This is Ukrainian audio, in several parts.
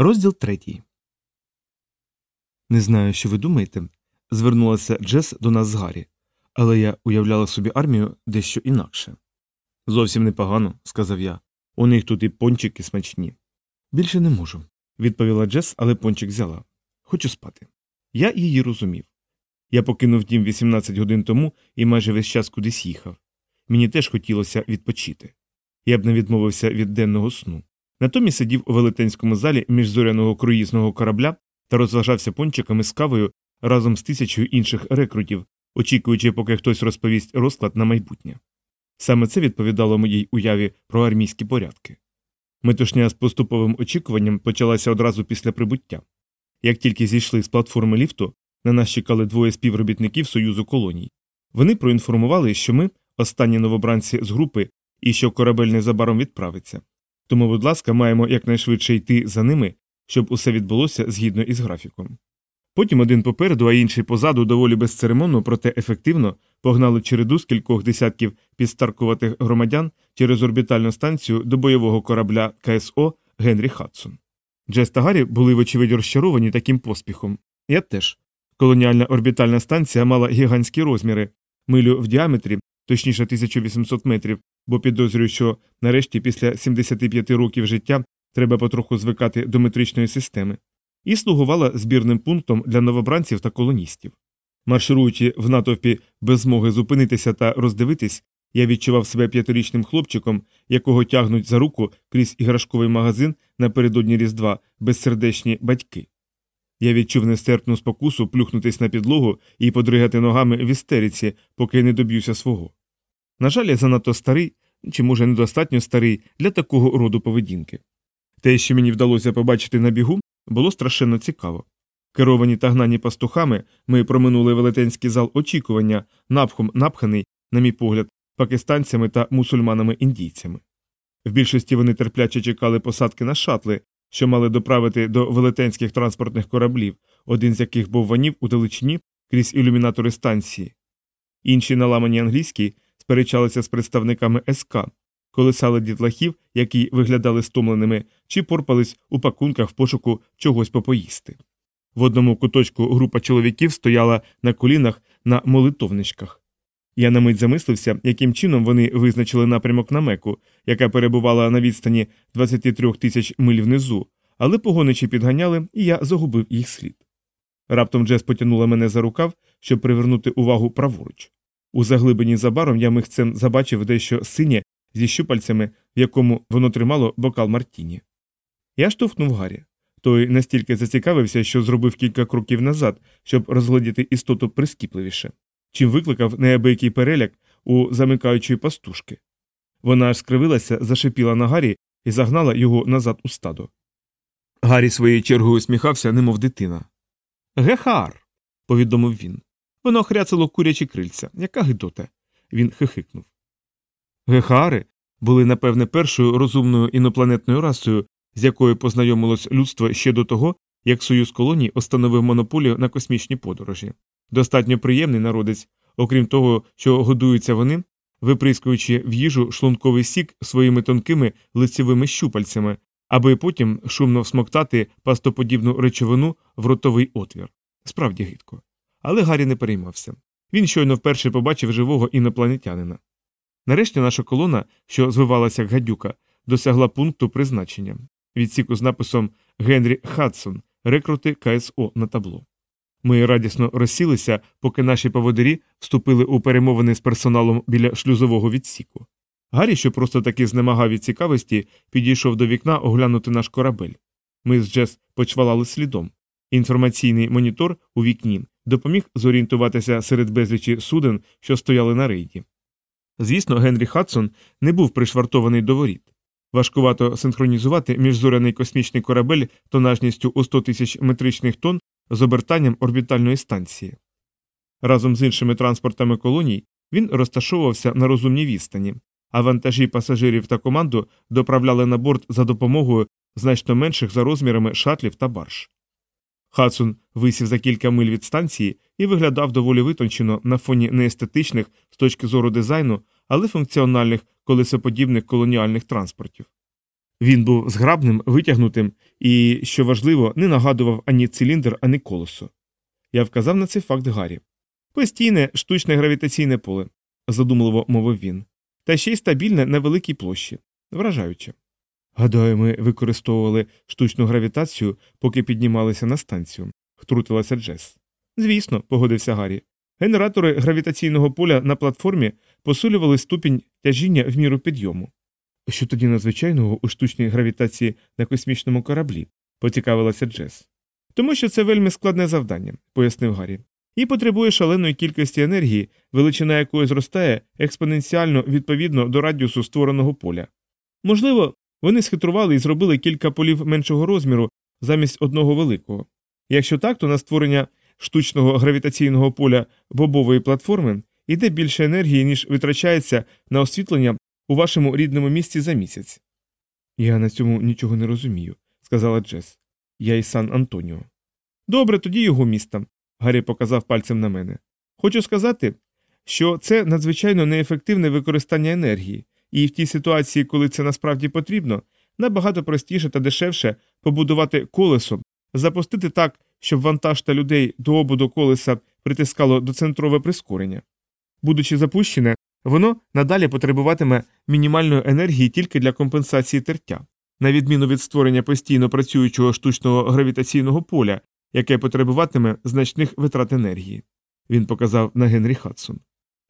Розділ третій. Не знаю, що ви думаєте. Звернулася Джес до нас з Гаррі, але я уявляла собі армію дещо інакше. Зовсім непогано, сказав я. У них тут і пончики смачні. Більше не можу, відповіла Джес, але пончик взяла. Хочу спати. Я її розумів. Я покинув дім 18 годин тому і майже весь час кудись їхав. Мені теж хотілося відпочити. Я б не відмовився від денного сну. Натомість сидів у велетенському залі міжзоряного круїзного корабля та розважався пончиками з кавою разом з тисячою інших рекрутів, очікуючи, поки хтось розповість розклад на майбутнє. Саме це відповідало моїй уяві про армійські порядки. Метушня з поступовим очікуванням почалася одразу після прибуття. Як тільки зійшли з платформи ліфту, на нас чекали двоє співробітників Союзу колоній. Вони проінформували, що ми останні новобранці з групи і що корабель незабаром відправиться. Тому, будь ласка, маємо якнайшвидше йти за ними, щоб усе відбулося згідно із графіком. Потім один попереду, а інший позаду, доволі безцеремонно, проте ефективно погнали череду з кількох десятків підстаркуватих громадян через орбітальну станцію до бойового корабля КСО Генрі Хадсон. Джес та Гаррі були, вочевидь, розчаровані таким поспіхом. Я теж. Колоніальна орбітальна станція мала гігантські розміри, милю в діаметрі, точніше 1800 метрів, бо підозрюю, що нарешті після 75 років життя треба потроху звикати до метричної системи, і слугувала збірним пунктом для новобранців та колоністів. Маршируючи в натовпі без змоги зупинитися та роздивитись, я відчував себе п'ятирічним хлопчиком, якого тягнуть за руку крізь іграшковий магазин напередодні Різдва безсердечні батьки. Я відчув нестерпну спокусу плюхнутись на підлогу і подригати ногами в істериці, поки не доб'юся свого. На жаль, я занадто старий, чи, може, недостатньо старий для такого роду поведінки. Те, що мені вдалося побачити на бігу, було страшенно цікаво. Керовані та гнані пастухами, ми проминули велетенський зал очікування, напхом напханий, на мій погляд, пакистанцями та мусульманами-індійцями. В більшості вони терпляче чекали посадки на шатли, що мали доправити до велетенських транспортних кораблів, один з яких був ванів у далечині крізь ілюмінатори станції. Інші наламані англійські сперечалися з представниками СК, колесали дітлахів, які виглядали стомленими, чи порпались у пакунках в пошуку чогось попоїсти. В одному куточку група чоловіків стояла на колінах на молитовничках. Я на мить замислився, яким чином вони визначили напрямок на меку, яка перебувала на відстані 23 тисяч миль внизу, але погоничі підганяли, і я загубив їх слід. Раптом Джес потягнула мене за рукав, щоб привернути увагу праворуч. У заглибині за баром я михцем забачив дещо синє зі щупальцями, в якому воно тримало бокал Мартіні. Я штовхнув Гаррі. Той настільки зацікавився, що зробив кілька кроків назад, щоб розглядіти істоту прискіпливіше, чим викликав неабиякий переляк у замикаючої пастушки. Вона аж скривилася, зашипіла на Гаррі і загнала його назад у стадо. Гаррі своєю чергою усміхався, немов дитина. Гехар. повідомив він. Воно хряцало курячі крильця. Яка гидота. Він хихикнув. Гехари були, напевне, першою розумною інопланетною расою, з якою познайомилось людство ще до того, як Союз колоній установив монополію на космічні подорожі. Достатньо приємний народець, окрім того, що годуються вони, виприскуючи в їжу шлунковий сік своїми тонкими лицевими щупальцями, аби потім шумно всмоктати пастоподібну речовину в ротовий отвір. Справді гидко. Але Гаррі не переймався. Він щойно вперше побачив живого інопланетянина. Нарешті наша колона, що звивалася як гадюка, досягла пункту призначення відсіку з написом Генрі Хадсон, рекрути КСО на табло. Ми радісно розсілися, поки наші поводирі вступили у перемовини з персоналом біля шлюзового відсіку. Гаррі, що просто таки знемагав від цікавості, підійшов до вікна оглянути наш корабель. Ми з Джес почвалали слідом. Інформаційний монітор у вікні допоміг зорієнтуватися серед безлічі суден, що стояли на рейді. Звісно, Генрі Хадсон не був пришвартований до воріт. Важкувато синхронізувати міжзоряний космічний корабель тонажністю у 100 тисяч метричних тонн з обертанням орбітальної станції. Разом з іншими транспортами колоній він розташовувався на розумній відстані, а вантажі пасажирів та команду доправляли на борт за допомогою значно менших за розмірами шатлів та барж. Хадсон висів за кілька миль від станції і виглядав доволі витончено на фоні неестетичних з точки зору дизайну, але функціональних колесоподібних колоніальних транспортів. Він був зграбним, витягнутим і, що важливо, не нагадував ані циліндр, ані колесо. Я вказав на цей факт Гаррі. Постійне штучне гравітаційне поле, задумливо мовив він, та ще й стабільне на великій площі. Вражаюче. Гадаю, ми використовували штучну гравітацію, поки піднімалися на станцію, втрутилася Джес. Звісно, погодився Гаррі. Генератори гравітаційного поля на платформі посилювали ступінь тяжіння в міру підйому. Що тоді надзвичайного у штучній гравітації на космічному кораблі? поцікавилася Джес. Тому що це вельми складне завдання, пояснив Гаррі, і потребує шаленої кількості енергії, величина якої зростає експоненціально відповідно до радіусу створеного поля. Можливо, вони схитрували і зробили кілька полів меншого розміру замість одного великого. Якщо так, то на створення штучного гравітаційного поля бобової платформи йде більше енергії, ніж витрачається на освітлення у вашому рідному місті за місяць. Я на цьому нічого не розумію, сказала Джес. Я із Сан Антоніо. Добре, тоді його міста. Гаррі показав пальцем на мене. Хочу сказати, що це надзвичайно неефективне використання енергії, і в тій ситуації, коли це насправді потрібно, набагато простіше та дешевше побудувати колесо, запустити так, щоб вантаж та людей до обуду колеса притискало доцентрове прискорення. Будучи запущене, воно надалі потребуватиме мінімальної енергії тільки для компенсації тертя, на відміну від створення постійно працюючого штучного гравітаційного поля, яке потребуватиме значних витрат енергії. Він показав на Генрі Хадсон.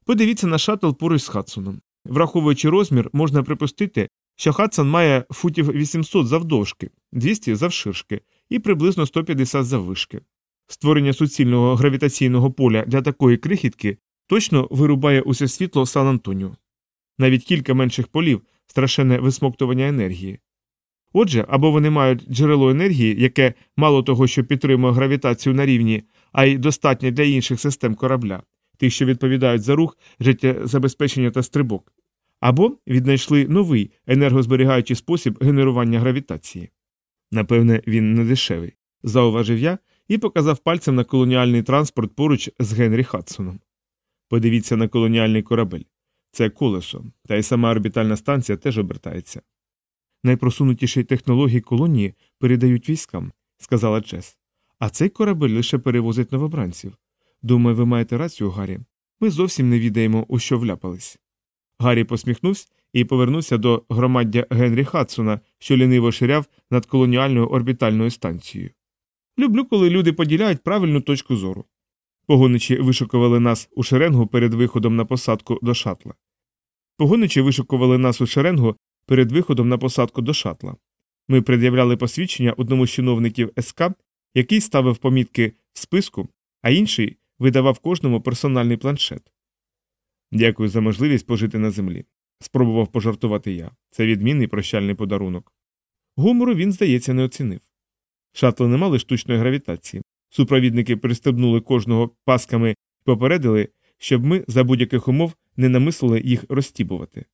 Подивіться на шаттл поруч з Хадсоном. Враховуючи розмір, можна припустити, що Хадсон має футів 800 завдовжки, 200 завширшки і приблизно 150 заввишки. Створення суцільного гравітаційного поля для такої крихітки точно вирубає усе світло Сан Антоніо. Навіть кілька менших полів страшенне висмоктування енергії. Отже, або вони мають джерело енергії, яке мало того, що підтримує гравітацію на рівні, а й достатнє для інших систем корабля, тих, що відповідають за рух, життєзабезпечення та стрибок, або віднайшли новий енергозберігаючий спосіб генерування гравітації. Напевне, він не дешевий, зауважив я і показав пальцем на колоніальний транспорт поруч з Генрі Хадсоном. Подивіться на колоніальний корабель це колесо, та й сама орбітальна станція теж обертається. Найпросунутіші технології колонії передають військам, сказала Джес. А цей корабель лише перевозить новобранців. Думаю, ви маєте рацію, Гаррі. Ми зовсім не відаємо, у що вляпались. Гаррі посміхнувся і повернувся до громаддя Генрі Хадсона, що ліниво ширяв над колоніальною орбітальною станцією. Люблю, коли люди поділяють правильну точку зору. Погоничі вишукували нас у шеренгу перед виходом на посадку до шатла. Погоничі вишукували нас у шеренгу перед виходом на посадку до шатла. Ми пред'являли посвідчення одному з чиновників СК, який ставив помітки в списку, а інший видавав кожному персональний планшет. Дякую за можливість пожити на землі. Спробував пожартувати я. Це відмінний прощальний подарунок. Гумору він, здається, не оцінив. Шатли не мали штучної гравітації. Супровідники пристебнули кожного пасками і попередили, щоб ми за будь-яких умов не намислили їх розтібувати.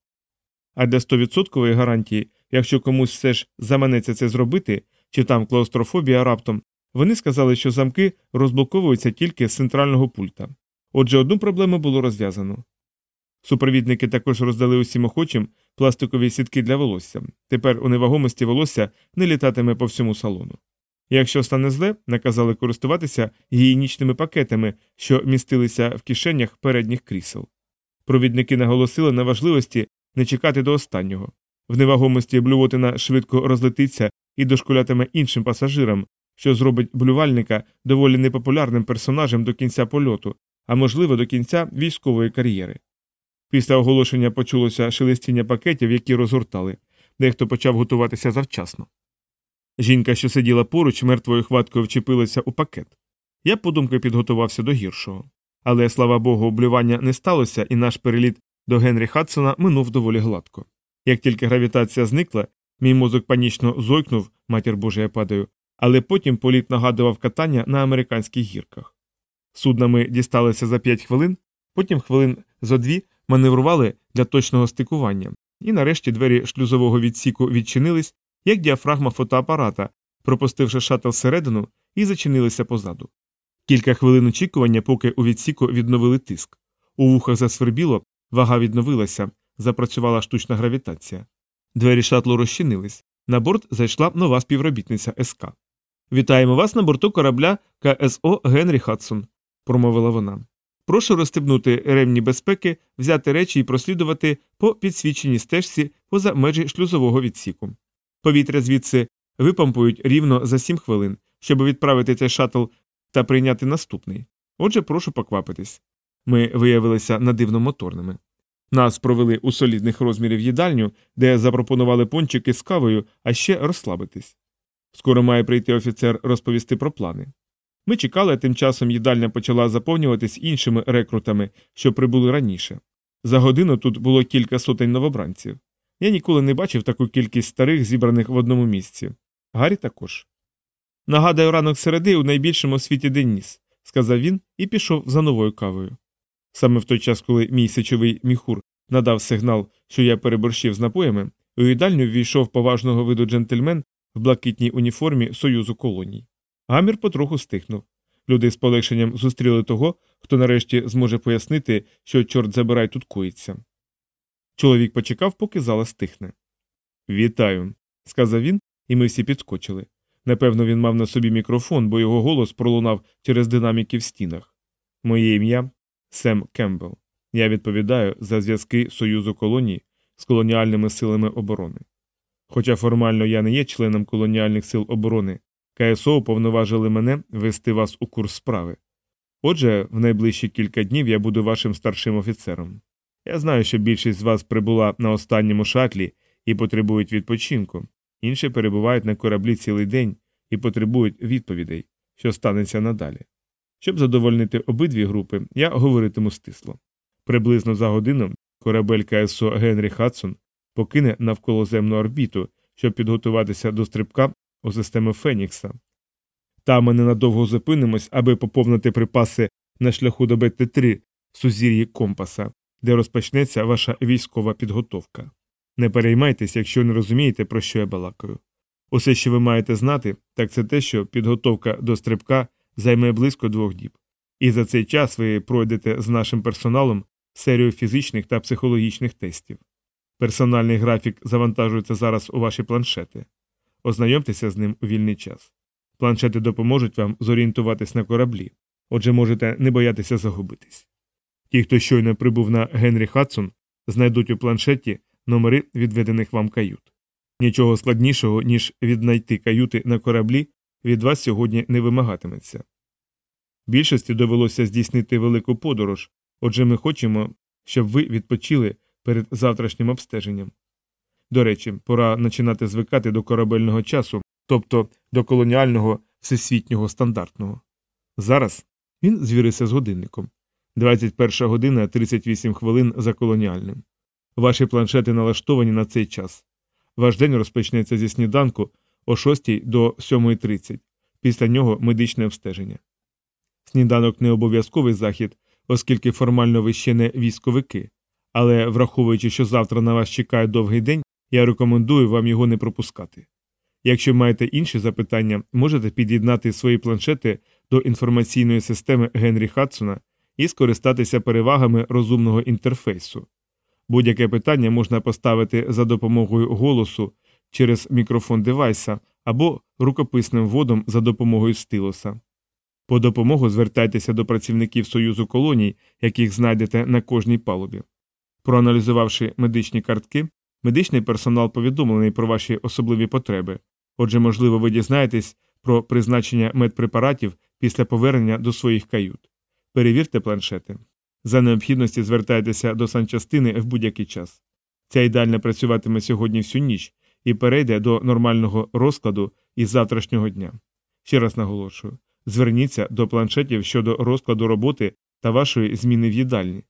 А для 100% гарантії, якщо комусь все ж заманеться це зробити, чи там клаустрофобія раптом, вони сказали, що замки розблоковуються тільки з центрального пульта. Отже, одну проблему було розв'язано. Супровідники також роздали усім охочим пластикові сітки для волосся. Тепер у невагомості волосся не літатиме по всьому салону. Якщо стане зле, наказали користуватися гігієнічними пакетами, що містилися в кишенях передніх крісел. Провідники наголосили на важливості не чекати до останнього. В невагомості блювотина швидко розлетиться і дошкулятиме іншим пасажирам, що зробить блювальника доволі непопулярним персонажем до кінця польоту, а можливо до кінця військової кар'єри. Після оголошення почулося шелестіння пакетів, які розгортали, дехто почав готуватися завчасно. Жінка, що сиділа поруч, мертвою хваткою вчепилася у пакет. Я подумки підготувався до гіршого. Але, слава Богу, облювання не сталося, і наш переліт до Генрі Хадсона минув доволі гладко. Як тільки гравітація зникла, мій мозок панічно зойкнув, матір Божа, я падаю, але потім політ нагадував катання на американських гірках. Судна ми дісталися за п'ять хвилин, потім хвилин зо дві маневрували для точного стикування, і нарешті двері шлюзового відсіку відчинились, як діафрагма фотоапарата, пропустивши шатл всередину і зачинилися позаду. Кілька хвилин очікування, поки у відсіку відновили тиск. У вухах засвербіло, вага відновилася, запрацювала штучна гравітація. Двері шатлу розчинились, На борт зайшла нова співробітниця СК. Вітаємо вас на борту корабля КСО Генрі Хадсон, промовила вона. Прошу розстебнути ремні безпеки, взяти речі і прослідувати по підсвіченій стежці поза межі шлюзового відсіку. Повітря звідси випампують рівно за 7 хвилин, щоб відправити цей шатл та прийняти наступний. Отже, прошу поквапитись. Ми виявилися надивно моторними. Нас провели у солідних розмірів їдальню, де запропонували пончики з кавою, а ще розслабитись. Скоро має прийти офіцер розповісти про плани. Ми чекали, а тим часом їдальня почала заповнюватись іншими рекрутами, що прибули раніше. За годину тут було кілька сотень новобранців. Я ніколи не бачив таку кількість старих, зібраних в одному місці. Гаррі також. Нагадаю, ранок середи у найбільшому світі Деніс, сказав він і пішов за новою кавою. Саме в той час, коли мій сечовий міхур надав сигнал, що я переборщив з напоями, у їдальню ввійшов поважного виду джентльмен в блакитній уніформі Союзу колоній. Гамір потроху стихнув. Люди з полегшенням зустріли того, хто нарешті зможе пояснити, що чорт забирай тут коїться. Чоловік почекав, поки зала стихне. Вітаю, сказав він, і ми всі підскочили. Напевно, він мав на собі мікрофон, бо його голос пролунав через динаміки в стінах. Моє ім'я Сем Кембл. Я відповідаю за зв'язки Союзу колоній з колоніальними силами оборони. Хоча формально я не є членом колоніальних сил оборони, КСО уповноважили мене вести вас у курс справи. Отже, в найближчі кілька днів я буду вашим старшим офіцером. Я знаю, що більшість з вас прибула на останньому шатлі і потребують відпочинку, інші перебувають на кораблі цілий день і потребують відповідей, що станеться надалі. Щоб задовольнити обидві групи, я говоритиму стисло. Приблизно за годину корабель КСО Генрі Хадсон покине навколоземну орбіту, щоб підготуватися до стрибка у систему Фенікса. Там ми ненадовго зупинимось, аби поповнити припаси на шляху до БТ-3 в сузір'ї компаса, де розпочнеться ваша військова підготовка. Не переймайтесь, якщо не розумієте, про що я балакаю. Усе, що ви маєте знати, так це те, що підготовка до стрибка займе близько двох діб. І за цей час ви пройдете з нашим персоналом серію фізичних та психологічних тестів. Персональний графік завантажується зараз у ваші планшети. Ознайомтеся з ним у вільний час. Планшети допоможуть вам зорієнтуватись на кораблі, отже, можете не боятися загубитись. Ті, хто щойно прибув на Генрі Хадсон, знайдуть у планшеті номери відведених вам кают. Нічого складнішого, ніж віднайти каюти на кораблі, від вас сьогодні не вимагатиметься. Більшості довелося здійснити велику подорож, отже, ми хочемо, щоб ви відпочили перед завтрашнім обстеженням. До речі, пора починати звикати до корабельного часу, тобто до колоніального всесвітнього стандартного. Зараз він звірився з годинником 21 година 38 хвилин за колоніальним. Ваші планшети налаштовані на цей час. Ваш день розпочнеться зі сніданку о 6 до 7.30, після нього медичне обстеження. Сніданок не обов'язковий захід, оскільки формально ви ще не військовики, але враховуючи, що завтра на вас чекає довгий день, я рекомендую вам його не пропускати. Якщо маєте інші запитання, можете під'єднати свої планшети до інформаційної системи Генрі Хадсона і скористатися перевагами розумного інтерфейсу. Будь-яке питання можна поставити за допомогою голосу через мікрофон девайса або рукописним вводом за допомогою стилуса. По допомогу звертайтеся до працівників Союзу колоній, яких знайдете на кожній палубі. Проаналізувавши медичні картки, медичний персонал повідомлений про ваші особливі потреби, отже, можливо, ви дізнаєтесь про призначення медпрепаратів після повернення до своїх кают. Перевірте планшети. За необхідності звертайтеся до санчастини в будь-який час. Ця ідеальна працюватиме сьогодні всю ніч і перейде до нормального розкладу із завтрашнього дня. Ще раз наголошую зверніться до планшетів щодо розкладу роботи та вашої зміни в їдальні.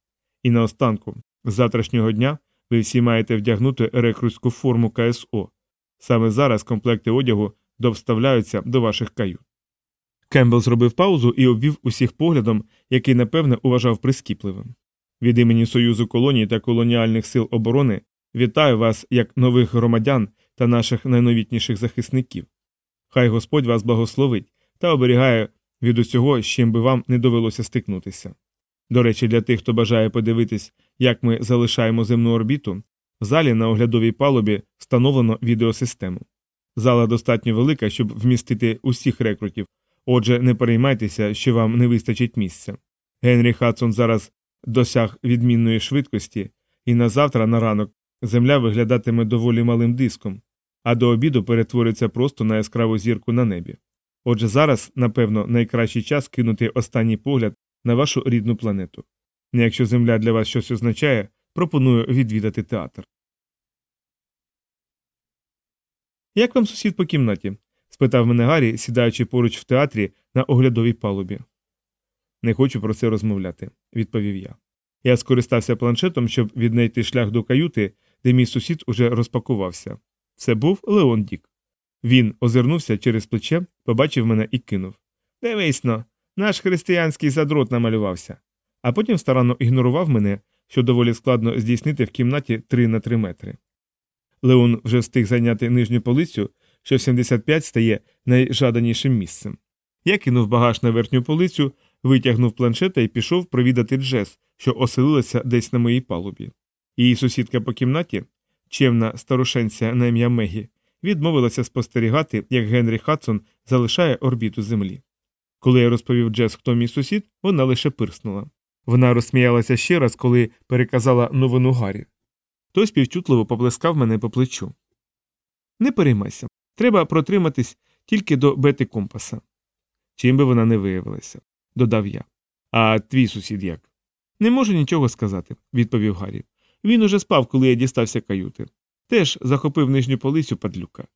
І наостанку, з завтрашнього дня ви всі маєте вдягнути рекрутську форму КСО. Саме зараз комплекти одягу довставляються до ваших кают. Кембл зробив паузу і обвів усіх поглядом, який, напевне, уважав прискіпливим. Від імені Союзу колоній та колоніальних сил оборони вітаю вас як нових громадян та наших найновітніших захисників. Хай Господь вас благословить та оберігає від усього, з чим би вам не довелося стикнутися. До речі, для тих, хто бажає подивитись, як ми залишаємо земну орбіту, в залі на оглядовій палубі встановлено відеосистему. Зала достатньо велика, щоб вмістити усіх рекрутів, отже, не переймайтеся, що вам не вистачить місця. Генрі Хадсон зараз досяг відмінної швидкості, і на завтра на ранок земля виглядатиме доволі малим диском, а до обіду перетвориться просто на яскраву зірку на небі. Отже, зараз, напевно, найкращий час кинути останній погляд на вашу рідну планету. Якщо земля для вас щось означає, пропоную відвідати театр. Як вам сусід по кімнаті? спитав мене Гаррі, сідаючи поруч в театрі на оглядовій палубі. Не хочу про це розмовляти, відповів я. Я скористався планшетом, щоб віднайти шлях до каюти, де мій сусід уже розпакувався. Це був Леон Дік. Він озирнувся через плече, побачив мене і кинув. Дивись но, наш християнський задрот намалювався. А потім старанно ігнорував мене, що доволі складно здійснити в кімнаті 3 на 3 метри. Леон вже встиг зайняти нижню полицю, що 75 стає найжаданішим місцем. Я кинув багаж на верхню полицю, витягнув планшета і пішов провідати Джес, що оселилася десь на моїй палубі. Її сусідка по кімнаті, чемна старушенця на ім'я Мегі, відмовилася спостерігати, як Генрі Хадсон залишає орбіту Землі. Коли я розповів Джес, хто мій сусід, вона лише пирснула. Вона розсміялася ще раз, коли переказала новину Гаррі. Той співчутливо поплескав мене по плечу. Не переймайся, треба протриматись тільки до бети компаса. Чим би вона не виявилася, додав я. А твій сусід як? Не можу нічого сказати, відповів Гаррі. Він уже спав, коли я дістався каюти. Теж захопив нижню полицю падлюка.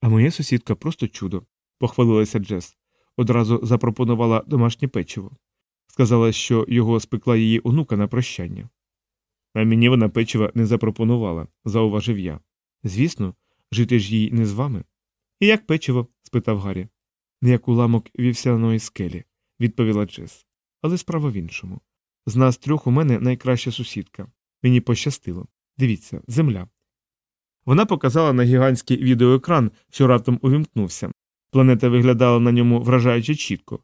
А моя сусідка просто чудо, похвалилася Джес. Одразу запропонувала домашнє печиво. Сказала, що його спекла її онука на прощання. А мені вона печива не запропонувала, зауважив я. Звісно, жити ж їй не з вами. І як печиво? спитав Гаррі. Не як уламок вівсяної скелі, відповіла Джес. Але справа в іншому. З нас трьох у мене найкраща сусідка. Мені пощастило. Дивіться, земля. Вона показала на гігантський відеоекран, що раптом увімкнувся. Планета виглядала на ньому вражаючи чітко.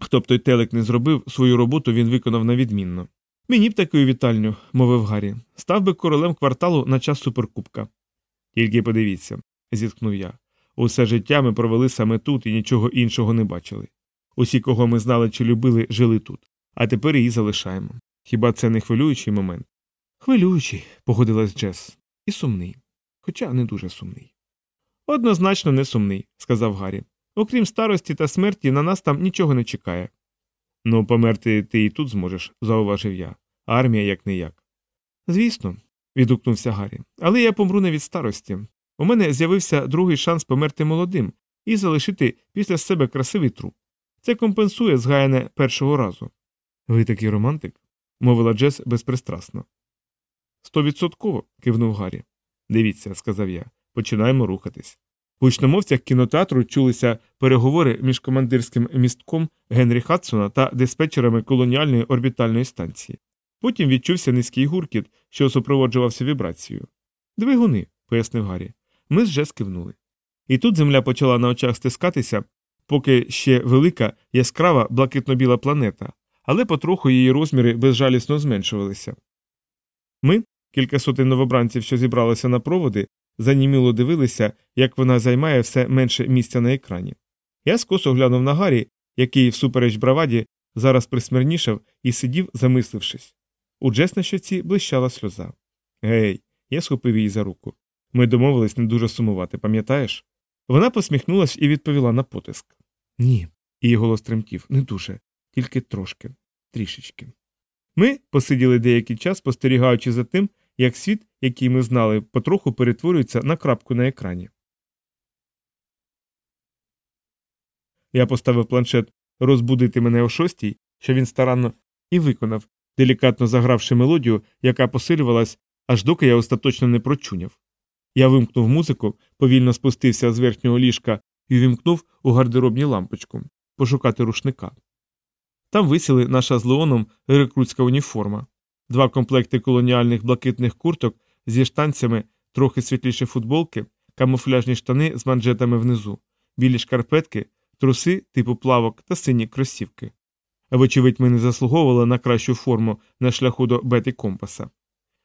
Хто б той телек не зробив, свою роботу він виконав на відмінно. Мені б таку вітальню, мовив Гаррі, став би королем кварталу на час суперкубка. Тільки подивіться, зітхнув я. Усе життя ми провели саме тут і нічого іншого не бачили. Усі, кого ми знали чи любили, жили тут, а тепер її залишаємо. Хіба це не хвилюючий момент? Хвилюючий, погодилась Джес, і сумний, хоча не дуже сумний. Однозначно не сумний, сказав Гаррі. Окрім старості та смерті, на нас там нічого не чекає. Ну, померти ти і тут зможеш, зауважив я. Армія як не як. Звісно, відгукнувся Гаррі. Але я помру не від старості. У мене з'явився другий шанс померти молодим і залишити після себе красивий труп. Це компенсує згаяне першого разу. Ви такий романтик? мовила Джес безпристрасно. Стовідсотково, кивнув Гаррі. Дивіться, сказав я, починаємо рухатись. У гучномовцях кінотеатру чулися переговори між командирським містком Генрі Хадсона та диспетчерами колоніальної орбітальної станції. Потім відчувся низький гуркіт, що супроводжувався вібрацією. Двигуни, пояснив Гаррі. Ми з Джес кивнули. І тут земля почала на очах стискатися, поки ще велика, яскрава блакитно-біла планета, але потроху її розміри безжалісно зменшувалися. Ми, кілька сотень новобранців, що зібралися на проводи, заніміло дивилися, як вона займає все менше місця на екрані. Я скосо глянув на Гаррі, який, всупереч браваді, зараз присмирнішав і сидів, замислившись. У Джес на щоці блищала сльоза. Гей, я схопив її за руку. Ми домовились не дуже сумувати, пам'ятаєш? Вона посміхнулась і відповіла на потиск. Ні. Її голос тремтів, не дуже, тільки трошки, трішечки. Ми посиділи деякий час, спостерігаючи за тим, як світ, який ми знали, потроху перетворюється на крапку на екрані. Я поставив планшет розбудити мене о шостій, що він старанно і виконав, делікатно загравши мелодію, яка посилювалась, аж доки я остаточно не прочуняв. Я вимкнув музику, повільно спустився з верхнього ліжка і вимкнув у гардеробні лампочку пошукати рушника. Там висіли наша з Леоном рекрутська уніформа, два комплекти колоніальних блакитних курток зі штанцями, трохи світліші футболки, камуфляжні штани з манжетами внизу, білі шкарпетки, труси типу плавок та сині кросівки. Вочевидь, ми не заслуговували на кращу форму на шляху до бети компаса.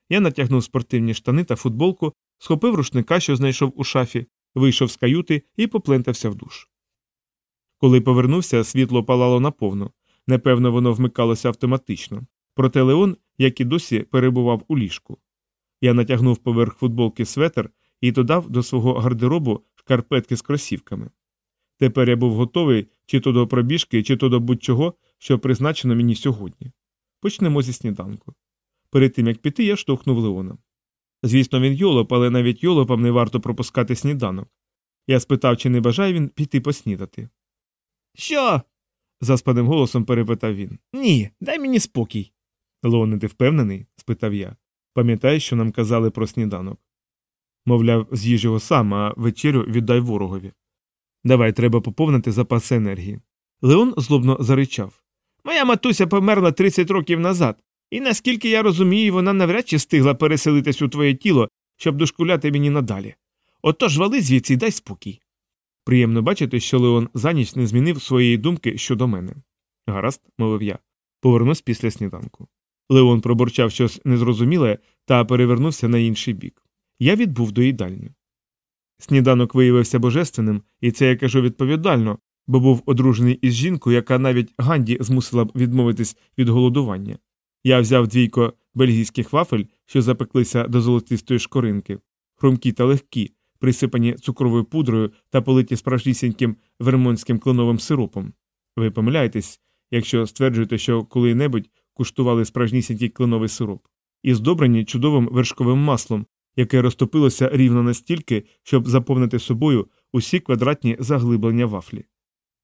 Я натягнув спортивні штани та футболку, схопив рушника, що знайшов у шафі, вийшов з каюти і поплентався в душ. Коли повернувся, світло палало наповну. Напевно, воно вмикалося автоматично. Проте Леон, як і досі, перебував у ліжку. Я натягнув поверх футболки светер і додав до свого гардеробу шкарпетки з кросівками. Тепер я був готовий чи то до пробіжки, чи то до будь-чого, що призначено мені сьогодні. Почнемо зі сніданку. Перед тим як піти, я штовхнув Леона. Звісно, він йолоп, але навіть йолопам не варто пропускати сніданок. Я спитав, чи не бажає він піти поснідати. Що? заспаним голосом перепитав він. Ні, дай мені спокій. Леоне, ти впевнений? спитав я. Пам'ятаєш, що нам казали про сніданок? Мовляв, з'їж його сам, а вечерю віддай ворогові. Давай, треба поповнити запаси енергії. Леон злобно заричав. Моя матуся померла 30 років назад, і наскільки я розумію, вона навряд чи стигла переселитись у твоє тіло, щоб дошкуляти мені надалі. Отож вали звідси і дай спокій. Приємно бачити, що Леон за ніч не змінив своєї думки щодо мене. Гаразд, мовив я, повернусь після сніданку. Леон пробурчав щось незрозуміле та перевернувся на інший бік. Я відбув до їдальні. Сніданок виявився божественним, і це я кажу відповідально, бо був одружений із жінкою, яка навіть Ганді змусила б відмовитись від голодування. Я взяв двійко бельгійських вафель, що запеклися до золотистої шкоринки, хрумкі та легкі, присипані цукровою пудрою та политі справжнісіньким вермонським кленовим сиропом. Ви помиляєтесь, якщо стверджуєте, що коли-небудь куштували справжнісінький кленовий сироп, і здобрені чудовим вершковим маслом, яке розтопилося рівно настільки, щоб заповнити собою усі квадратні заглиблення вафлі.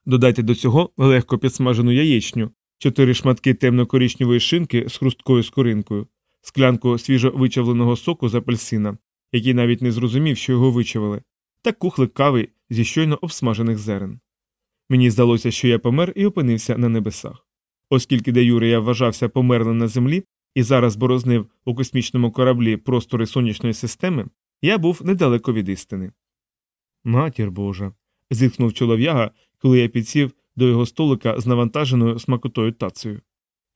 Додайте до цього легко підсмажену яєчню, чотири шматки темно-коричневої шинки з хрусткою скоринкою, склянку свіжо вичавленого соку з апельсина, який навіть не зрозумів, що його вичавили, та кухлик кави зі щойно обсмажених зерен. Мені здалося, що я помер і опинився на небесах. Оскільки де Юри я вважався померлим на землі і зараз борознив у космічному кораблі простори сонячної системи, я був недалеко від істини. Матір Божа. зітхнув чолов'яга, коли я підсів до його столика з навантаженою смакотою тацею.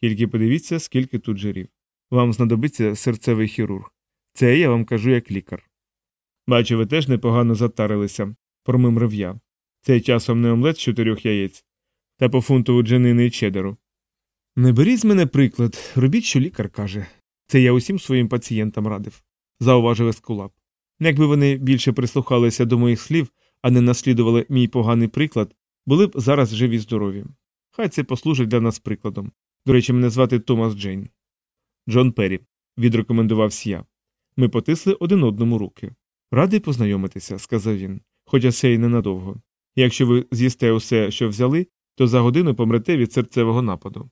Тільки подивіться, скільки тут жирів. Вам знадобиться серцевий хірург. Це я вам кажу як лікар. Бачу, ви теж непогано затарилися, промимрив я. Цей часом не омлет з чотирьох яєць, та по фунтову джанини і чедеру. Не беріть з мене приклад, робіть, що лікар каже. Це я усім своїм пацієнтам радив, зауважив Ескулап. Якби вони більше прислухалися до моїх слів, а не наслідували мій поганий приклад, були б зараз живі здорові. Хай це послужить для нас прикладом. До речі, мене звати Томас Джейн. Джон Перрі, відрекомендувався я. Ми потисли один одному руки. Радий познайомитися, сказав він, хоча це й ненадовго. Якщо ви з'їсте усе, що взяли, то за годину помрете від серцевого нападу.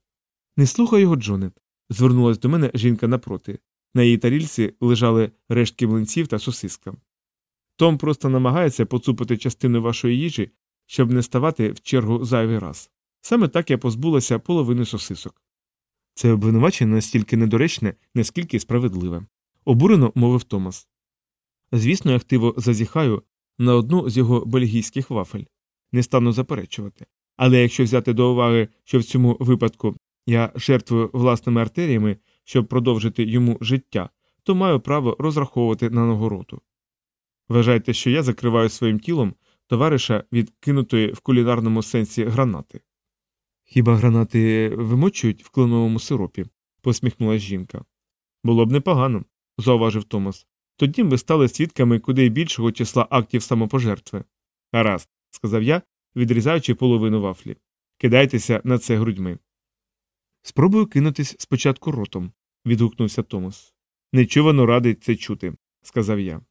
Не слухай його, Джоне, звернулась до мене жінка напроти. На її тарільці лежали рештки млинців та сосиска. Том просто намагається поцупити частину вашої їжі, щоб не ставати в чергу зайвий раз. Саме так я позбулася половини сосисок. Це обвинувачення настільки недоречне, наскільки справедливе, обурено мовив Томас. Звісно, я активо зазіхаю на одну з його бельгійських вафель. Не стану заперечувати. Але якщо взяти до уваги, що в цьому випадку я жертвую власними артеріями, щоб продовжити йому життя, то маю право розраховувати на нагороду. Вважайте, що я закриваю своїм тілом товариша від кинутої в кулінарному сенсі гранати. Хіба гранати вимочують в кленовому сиропі? посміхнулася жінка. Було б непогано, зауважив Томас. Тоді ми стали свідками куди більшого числа актів самопожертви. Гаразд, сказав я, відрізаючи половину вафлі. Кидайтеся на це грудьми. Спробую кинутись спочатку ротом, відгукнувся Томас. Нечувано радий це чути, сказав я.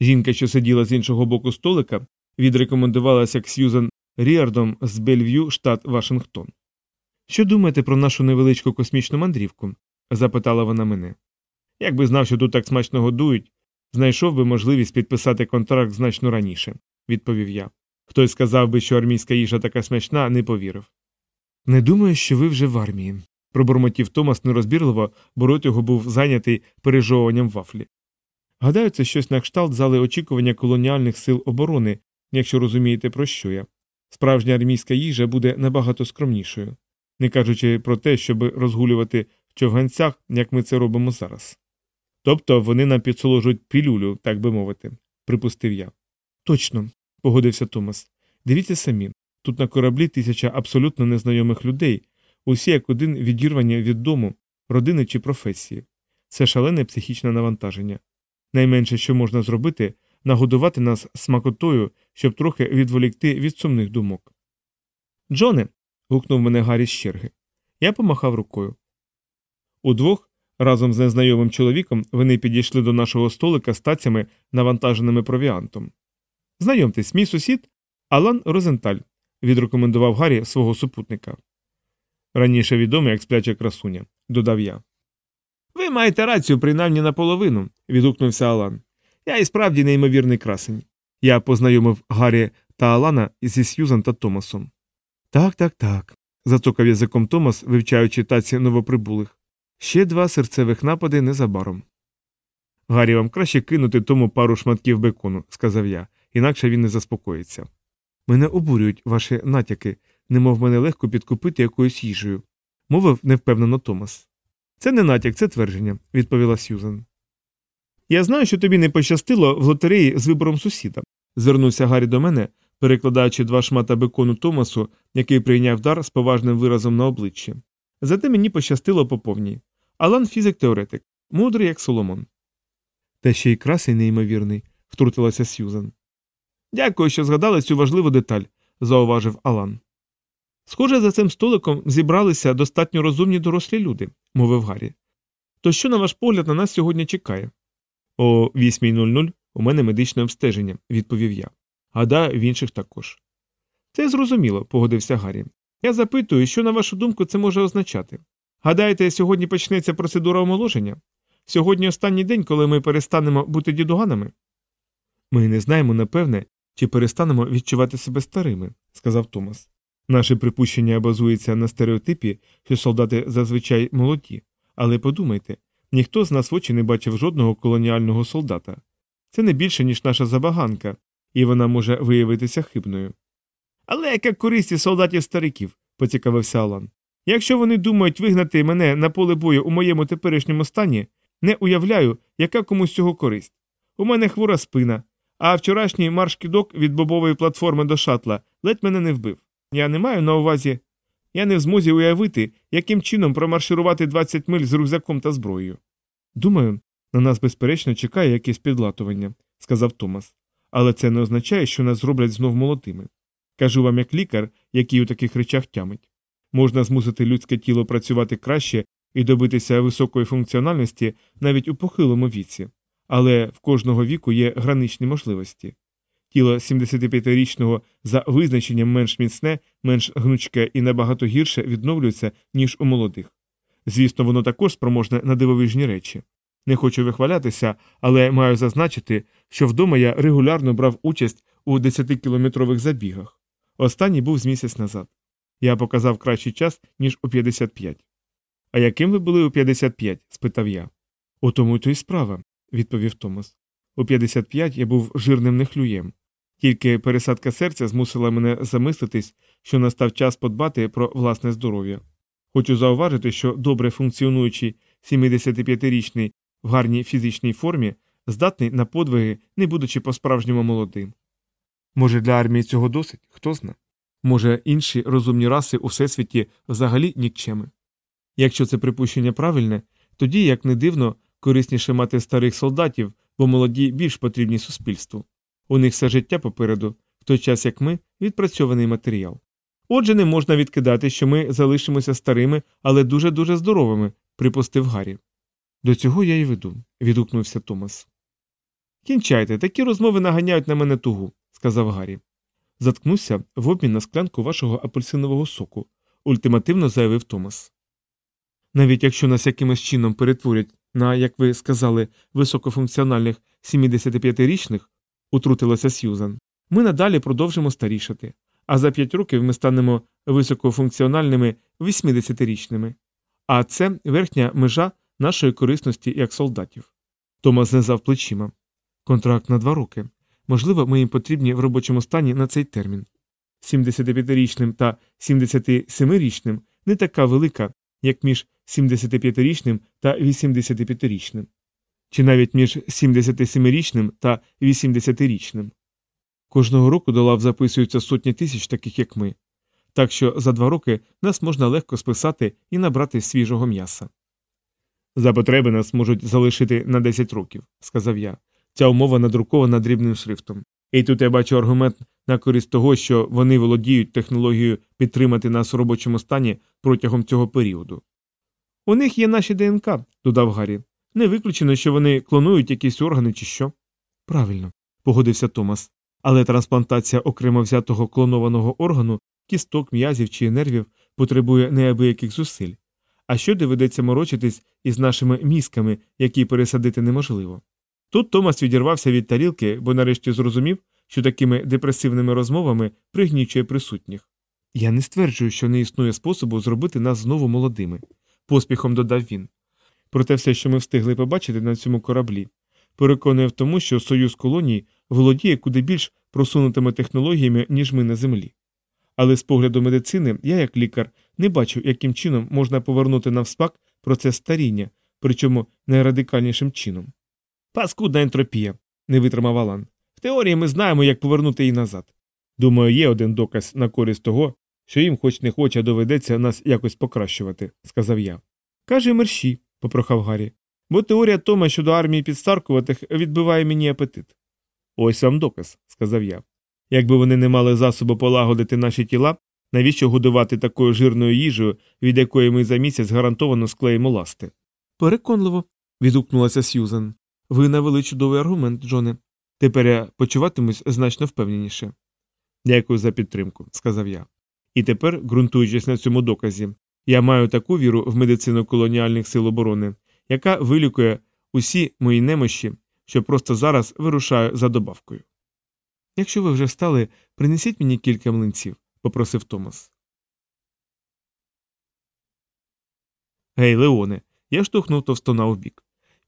Жінка, що сиділа з іншого боку столика, відрекомендувалася Ксюзан Ріардом з Бельв'ю, штат Вашингтон. Що думаєте про нашу невеличку космічну мандрівку? запитала вона мене. Якби знав, що тут так смачно годують, знайшов би можливість підписати контракт значно раніше, відповів я. Хтось сказав би, що армійська їжа така смачна, не повірив. Не думаю, що ви вже в армії, пробурмотів Томас нерозбірливо, бо рот його був зайнятий пережовуванням вафлі. Гадаю, це щось на кшталт зали очікування колоніальних сил оборони, якщо розумієте, про що я. Справжня армійська їжа буде набагато скромнішою, не кажучи про те, щоб розгулювати в човганцях, як ми це робимо зараз. Тобто вони нам підсоложують пілюлю, так би мовити, припустив я. Точно, погодився Томас. Дивіться самі. Тут на кораблі тисяча абсолютно незнайомих людей, усі як один відірвані від дому, родини чи професії. Це шалене психічне навантаження. Найменше, що можна зробити, нагодувати нас смакотою, щоб трохи відволікти від сумних думок. Джоне. гукнув мене Гаррі з черги. Я помахав рукою. Удвох, разом з незнайомим чоловіком, вони підійшли до нашого столика з тацями, навантаженими провіантом. Знайомтесь, мій сусід Алан Розенталь, відрекомендував Гаррі свого супутника. Раніше відомий як спляча красуня, додав я. Ви маєте рацію, принаймні наполовину, відгукнувся Алан. Я і справді неймовірний красень. Я познайомив Гаррі та Алана зі Сьюзан та Томасом. Так, так, так, зацокав язиком Томас, вивчаючи таці новоприбулих. Ще два серцевих напади незабаром. Гаррі, вам краще кинути тому пару шматків бекону, сказав я, інакше він не заспокоїться. Мене обурюють ваші натяки, немов мене легко підкупити якоюсь їжею, мовив невпевнено Томас. Це не натяк, це твердження, відповіла Сьюзан. Я знаю, що тобі не пощастило в лотереї з вибором сусіда, звернувся Гаррі до мене, перекладаючи два шмата бекону Томасу, який прийняв дар з поважним виразом на обличчі. Зате мені пощастило по повній. Алан фізик теоретик, мудрий, як Соломон. Та ще й красий неймовірний, втрутилася Сьюзан. Дякую, що згадали цю важливу деталь, зауважив Алан. Схоже, за цим столиком зібралися достатньо розумні дорослі люди, мовив Гаррі. То що, на ваш погляд, на нас сьогодні чекає? О 8.00 у мене медичне обстеження, відповів я. Гадаю, в інших також. Це зрозуміло, погодився Гаррі. Я запитую, що, на вашу думку, це може означати. Гадаєте, сьогодні почнеться процедура омоложення? Сьогодні останній день, коли ми перестанемо бути дідуганами? Ми не знаємо, напевне, чи перестанемо відчувати себе старими, сказав Томас. Наше припущення базується на стереотипі, що солдати зазвичай молоді, але подумайте ніхто з нас в очі не бачив жодного колоніального солдата. Це не більше, ніж наша забаганка, і вона може виявитися хибною. Але яка користь із солдатів стариків, поцікавився Алан. Якщо вони думають вигнати мене на поле бою у моєму теперішньому стані, не уявляю, яка комусь цього користь. У мене хвора спина, а вчорашній марш-кидок від бобової платформи до шатла ледь мене не вбив. Я не маю на увазі. Я не в змозі уявити, яким чином промарширувати 20 миль з рюкзаком та зброєю. Думаю, на нас, безперечно, чекає якесь підлатування, сказав Томас. Але це не означає, що нас зроблять знов молодими. Кажу вам як лікар, який у таких речах тямить. Можна змусити людське тіло працювати краще і добитися високої функціональності навіть у похилому віці, але в кожного віку є граничні можливості. Тіло 75-річного за визначенням менш міцне, менш гнучке і набагато гірше відновлюється, ніж у молодих. Звісно, воно також спроможне на дивовижні речі. Не хочу вихвалятися, але маю зазначити, що вдома я регулярно брав участь у 10-кілометрових забігах. Останній був з місяць назад. Я показав кращий час, ніж у 55. А яким ви були у 55? спитав я. У тому то й справа, відповів Томас. У 55 я був жирним нехлюєм. Тільки пересадка серця змусила мене замислитись, що настав час подбати про власне здоров'я. Хочу зауважити, що добре функціонуючий 75-річний в гарній фізичній формі здатний на подвиги, не будучи по-справжньому молодим. Може, для армії цього досить, хто зна. Може, інші розумні раси у всесвіті взагалі нікчеми. Якщо це припущення правильне, тоді, як не дивно, корисніше мати старих солдатів, бо молоді більш потрібні суспільству. У них все життя попереду, в той час як ми відпрацьований матеріал. Отже, не можна відкидати, що ми залишимося старими, але дуже дуже здоровими, припустив Гаррі. До цього я й веду, відгукнувся Томас. Кінчайте, такі розмови наганяють на мене тугу, сказав Гаррі. Заткнуся в обмін на склянку вашого апельсинового соку, ультимативно заявив Томас. Навіть якщо нас якимось чином перетворять на, як ви сказали, високофункціональних 75-річних, утрутилася Сьюзан, ми надалі продовжимо старішати, а за 5 років ми станемо високофункціональними 80-річними. А це верхня межа нашої корисності як солдатів. Томас знизав плечима. Контракт на два роки. Можливо, ми їм потрібні в робочому стані на цей термін. 75-річним та 77-річним не така велика, як між 75-річним та 85-річним, чи навіть між 77-річним та 80-річним. Кожного року до лав записуються сотні тисяч таких, як ми. Так що за два роки нас можна легко списати і набрати свіжого м'яса. За потреби нас можуть залишити на 10 років, сказав я. Ця умова надрукована дрібним шрифтом. І тут я бачу аргумент на користь того, що вони володіють технологією підтримати нас у робочому стані протягом цього періоду. У них є наші ДНК, додав Гаррі. Не виключено, що вони клонують якісь органи чи що. Правильно, погодився Томас. Але трансплантація окремо взятого клонованого органу, кісток, м'язів чи нервів потребує неабияких зусиль. А що доведеться морочитись із нашими мізками, які пересадити неможливо? Тут Томас відірвався від тарілки, бо нарешті зрозумів, що такими депресивними розмовами пригнічує присутніх. Я не стверджую, що не існує способу зробити нас знову молодими, поспіхом додав він. Проте все, що ми встигли побачити на цьому кораблі, переконує в тому, що союз колоній володіє куди більш просунутими технологіями, ніж ми на землі. Але з погляду медицини я, як лікар, не бачу, яким чином можна повернути навспак процес старіння, причому найрадикальнішим чином. Паскудна ентропія, не витримав Алан. В теорії ми знаємо, як повернути її назад. Думаю, є один доказ на користь того, що їм хоч не хоче, доведеться нас якось покращувати, сказав я. Каже мерщі, попрохав Гаррі, бо теорія Тома щодо армії підстаркуватих відбиває мені апетит. Ось вам доказ, сказав я. Якби вони не мали засобу полагодити наші тіла, навіщо годувати такою жирною їжею, від якої ми за місяць гарантовано склеїмо ласти? Переконливо, відгукнулася Сьюзен. Ви навели чудовий аргумент, Джоне. Тепер я почуватимусь значно впевненіше. Дякую за підтримку, сказав я. І тепер, ґрунтуючись на цьому доказі, я маю таку віру в медицину колоніальних сил оборони, яка вилікує усі мої немощі, що просто зараз вирушаю за добавкою. Якщо ви вже встали, принесіть мені кілька млинців, попросив Томас. Гей, Леоне, я штовхнув товстона у бік.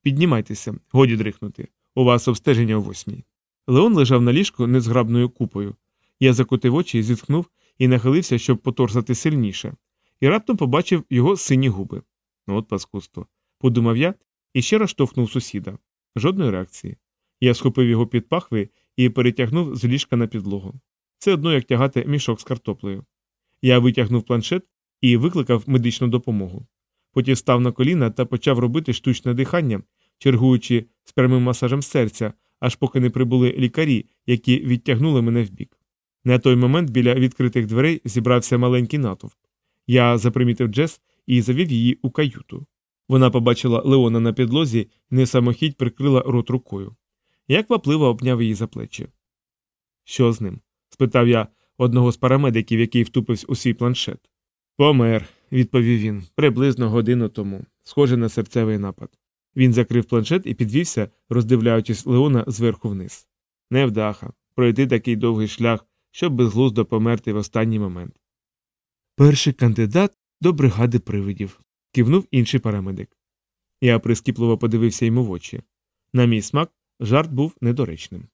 Піднімайтеся, годі дрихнути. У вас обстеження о восьмій. Леон лежав на ліжку незграбною купою. Я закотив очі, зітхнув і нахилився, щоб поторсати сильніше, і раптом побачив його сині губи. Ну от паскудство. Подумав я і ще раз штовхнув сусіда. Жодної реакції. Я схопив його під пахви і перетягнув з ліжка на підлогу. Це одно як тягати мішок з картоплею. Я витягнув планшет і викликав медичну допомогу. Потім став на коліна та почав робити штучне дихання, чергуючи з прямим масажем серця, аж поки не прибули лікарі, які відтягнули мене вбік. На той момент біля відкритих дверей зібрався маленький натовп. Я запримітив Джес і завів її у каюту. Вона побачила Леона на підлозі не самохідь прикрила рот рукою. Я квапливо обняв її за плечі. Що з ним? спитав я одного з парамедиків, який втупився у свій планшет. Помер, відповів він, приблизно годину тому, схоже на серцевий напад. Він закрив планшет і підвівся, роздивляючись Леона зверху вниз. Невдаха, пройти такий довгий шлях, щоб безглуздо померти в останній момент. Перший кандидат до бригади привидів, кивнув інший парамедик. Я прискіпливо подивився йому в очі. На мій смак, жарт був недоречним.